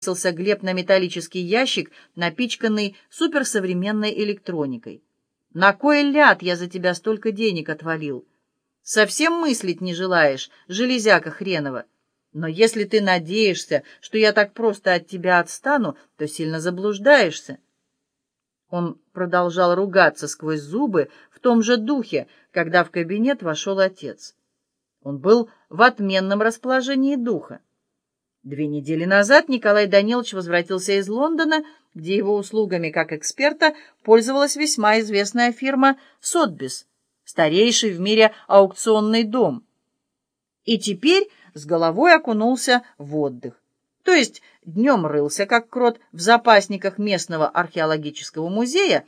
бросился Глеб на металлический ящик, напичканный суперсовременной электроникой. «На кой ляд я за тебя столько денег отвалил? Совсем мыслить не желаешь, железяка хренова. Но если ты надеешься, что я так просто от тебя отстану, то сильно заблуждаешься». Он продолжал ругаться сквозь зубы в том же духе, когда в кабинет вошел отец. Он был в отменном расположении духа. Две недели назад Николай Данилович возвратился из Лондона, где его услугами как эксперта пользовалась весьма известная фирма «Сотбис», старейший в мире аукционный дом. И теперь с головой окунулся в отдых. То есть днем рылся, как крот, в запасниках местного археологического музея,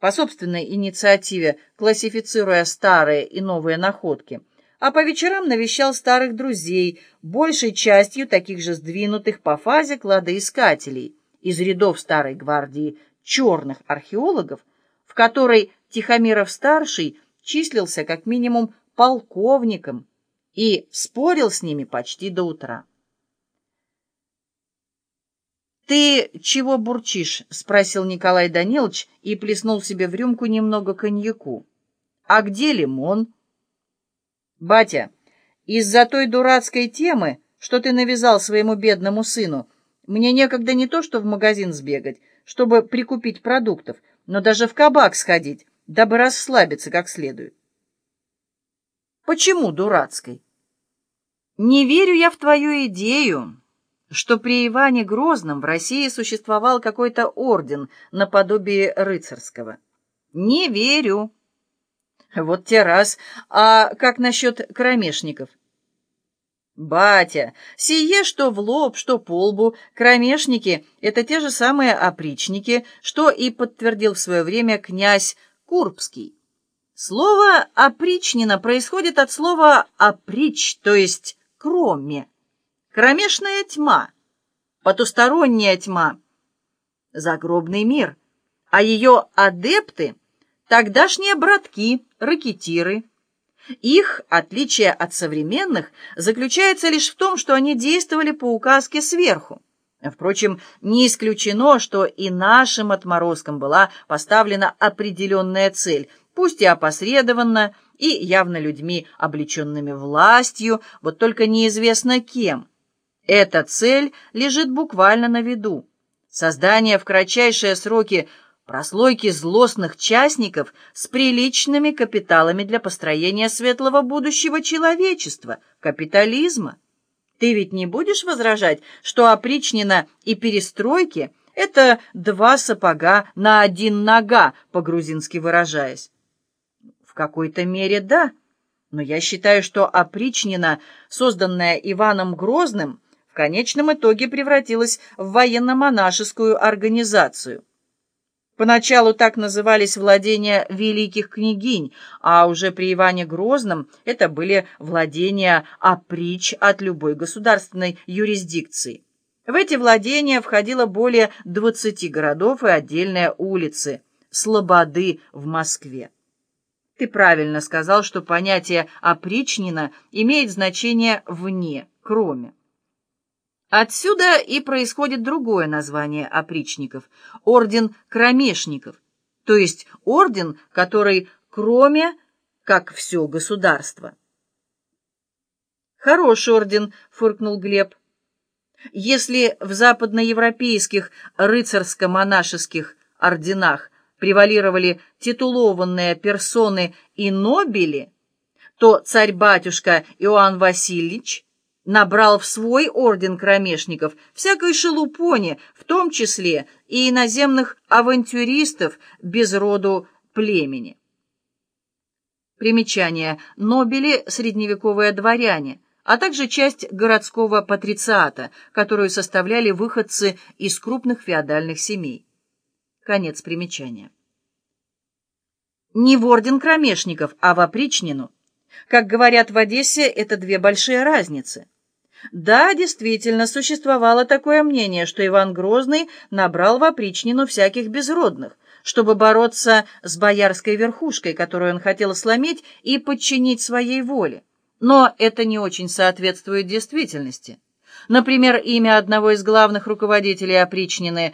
по собственной инициативе классифицируя старые и новые находки – а по вечерам навещал старых друзей, большей частью таких же сдвинутых по фазе кладоискателей из рядов старой гвардии черных археологов, в которой Тихомиров-старший числился как минимум полковником и спорил с ними почти до утра. «Ты чего бурчишь?» — спросил Николай Данилович и плеснул себе в рюмку немного коньяку. «А где лимон?» «Батя, из-за той дурацкой темы, что ты навязал своему бедному сыну, мне некогда не то что в магазин сбегать, чтобы прикупить продуктов, но даже в кабак сходить, дабы расслабиться как следует». «Почему дурацкой?» «Не верю я в твою идею» что при Иване Грозном в России существовал какой-то орден наподобие рыцарского. Не верю. Вот те раз. А как насчет кромешников? Батя, сие что в лоб, что по лбу, кромешники — это те же самые опричники, что и подтвердил в свое время князь Курбский. Слово «опричнина» происходит от слова «оприч», то есть «кроме». Кромешная тьма, потусторонняя тьма, загробный мир, а ее адепты — Тогдашние братки, ракетиры. Их отличие от современных заключается лишь в том, что они действовали по указке сверху. Впрочем, не исключено, что и нашим отморозкам была поставлена определенная цель, пусть и опосредованно, и явно людьми, облеченными властью, вот только неизвестно кем. Эта цель лежит буквально на виду. Создание в кратчайшие сроки прослойки злостных частников с приличными капиталами для построения светлого будущего человечества, капитализма. Ты ведь не будешь возражать, что опричнина и перестройки — это два сапога на один нога, по-грузински выражаясь? В какой-то мере да, но я считаю, что опричнина, созданная Иваном Грозным, в конечном итоге превратилась в военно-монашескую организацию. Поначалу так назывались владения великих княгинь, а уже при Иване Грозном это были владения оприч от любой государственной юрисдикции. В эти владения входило более 20 городов и отдельные улицы, слободы в Москве. Ты правильно сказал, что понятие «опричнина» имеет значение «вне», «кроме». Отсюда и происходит другое название опричников – орден кромешников, то есть орден, который кроме, как все государство. «Хороший орден», — фыркнул Глеб. «Если в западноевропейских рыцарско-монашеских орденах превалировали титулованные персоны и нобели, то царь-батюшка Иоанн Васильевич набрал в свой орден кромешников всякой шелупони, в том числе и иноземных авантюристов без роду племени. Примечание. Нобели – средневековые дворяне, а также часть городского патрициата, которую составляли выходцы из крупных феодальных семей. Конец примечания. Не в орден кромешников, а в опричнину. Как говорят в Одессе, это две большие разницы. Да, действительно, существовало такое мнение, что Иван Грозный набрал в опричнину всяких безродных, чтобы бороться с боярской верхушкой, которую он хотел сломить и подчинить своей воле. Но это не очень соответствует действительности. Например, имя одного из главных руководителей опричнины